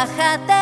Bájate